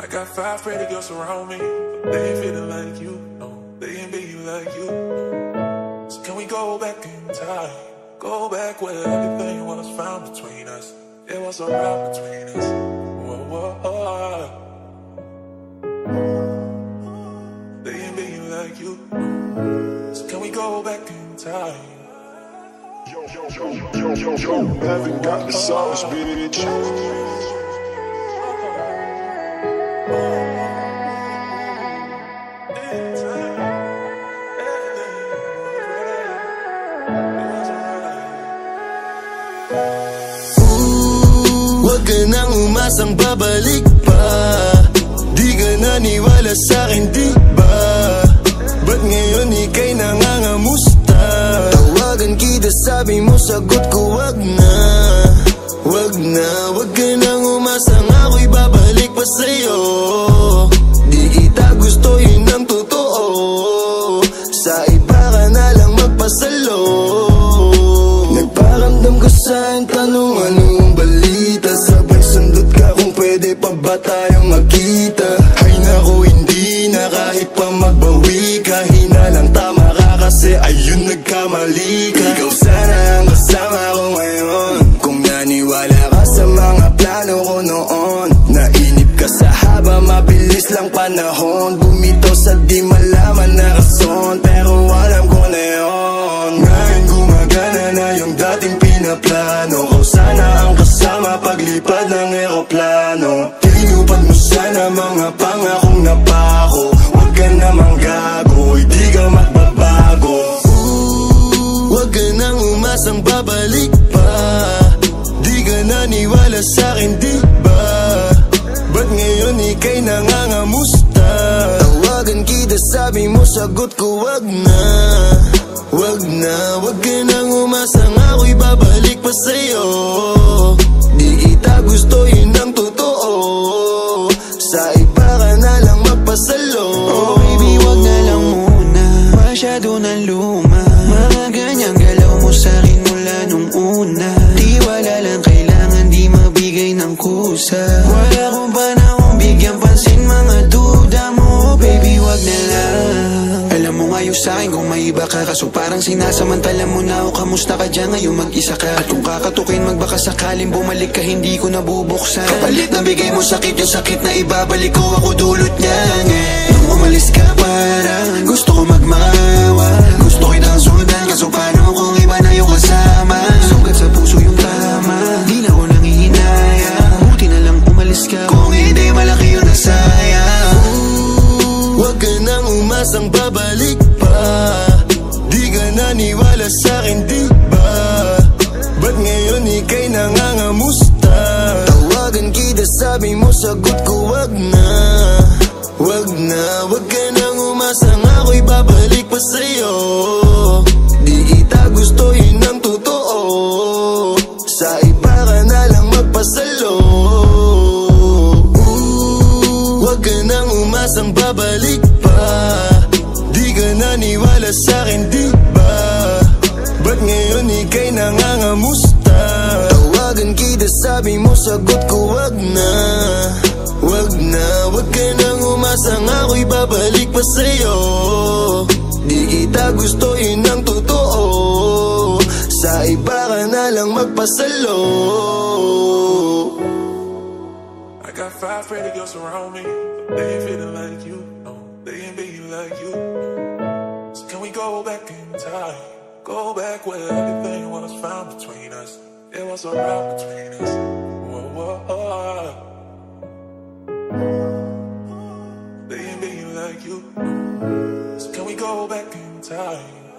I got five pretty girls around me, but they ain't feeling like you. No, they ain't being like you. So can we go back in time? Go back where everything was found between us. There was a rock between us. Whoa, whoa, whoa. They ain't being like you. So can we go back in time? Yo, yo, yo, yo, yo, yo, got the sauce, bitch. Huwag ka nang umasang babalik pa. Di ka naniwala sa'kin, di ba? Ba't ngayon ika'y nangangamusta? Tawagan kita, sabi mo, sagot ko, wag na. Wag na, wag ka nang umasang ako'y babalik pa sa'yo. Di kita gusto, yun ang totoo. Sa iba ka na lang magpasalo pa ba tayong magkita? Ay naku hindi na kahit pa magbawi ka. Hinalang tama ka kasi ayun nagkamali ka. Ikaw sana ang kasama ko ngayon. Kung naniwala ka sa mga plano ko noon Nainip ka sa haba mabilis lang panahon. Bumitaw sa di malaman na rason Pero alam ko na yun. Ngayon gumagana na yung dating pinaplano Kau sana ang kasama paglipad ng eroplano. Tinupad mo sana mga pangakong napako Huwag ka namang gago, hindi ka magbabago. Huwag ka nang umasang babalik pa. Di ka naniwala sa'kin, di ba? Ba't ngayon ika'y nangangamusta? Tawagan kita, sabi mo, sagot ko, wag na. Wag na, wag ka nang umasang ako'y babalik pa sa'yo kita gusto, yun ang totoo. Sa iba ka na lang magpasalo Oh baby, wag na lang muna. Masyado na luma. Mga ganyang galaw mo sa'kin mula nung una. Di wala lang kailangan di mabigay ng kusa. Wala kong ka Kaso parang sinasamantala mo na ako Kamusta ka dyan? Ngayon mag-isa ka. At kung kakatukin magbaka sakaling bumalik ka Hindi ko nabubuksan. Kapalit na bigay mo sakit yung sakit na ibabalik ko Ako dulot niyan eh Nung umalis ka parang gusto ko magmawa. Gusto kitang sundan kaso paano kung iba na yung kasama? Sugat sa puso yung tama Di na ko nangihinaya. Buti na lang umalis ka. Kung hindi malaki yung nasayang Huwag ka nang umasang babalik pa naniwala sa'kin, di ba? Ba't ngayon ika'y nangangamusta? Tawagan kita, sabi mo, sagot ko, wag na. Wag na, wag ka nang umasang ako'y babalik pa sa'yo. Di kita gusto, yun ang totoo. Sa iba ka na lang magpasalo. Huwag ka nang umasang babalik pa. Di ka naniwala sa'kin, di sabi mo, sagot ko, wag na Wag na, wag ka nang umasang ako'y babalik pa sa'yo Di kita gusto, yun ang totoo Sa iba ka na lang magpasalo I got five pretty girls around me, they ain't feeling like you. No, they ain't being like you. So can we go back in time? Go back where everything was found between us. There was a rock between us. So can we go back in time?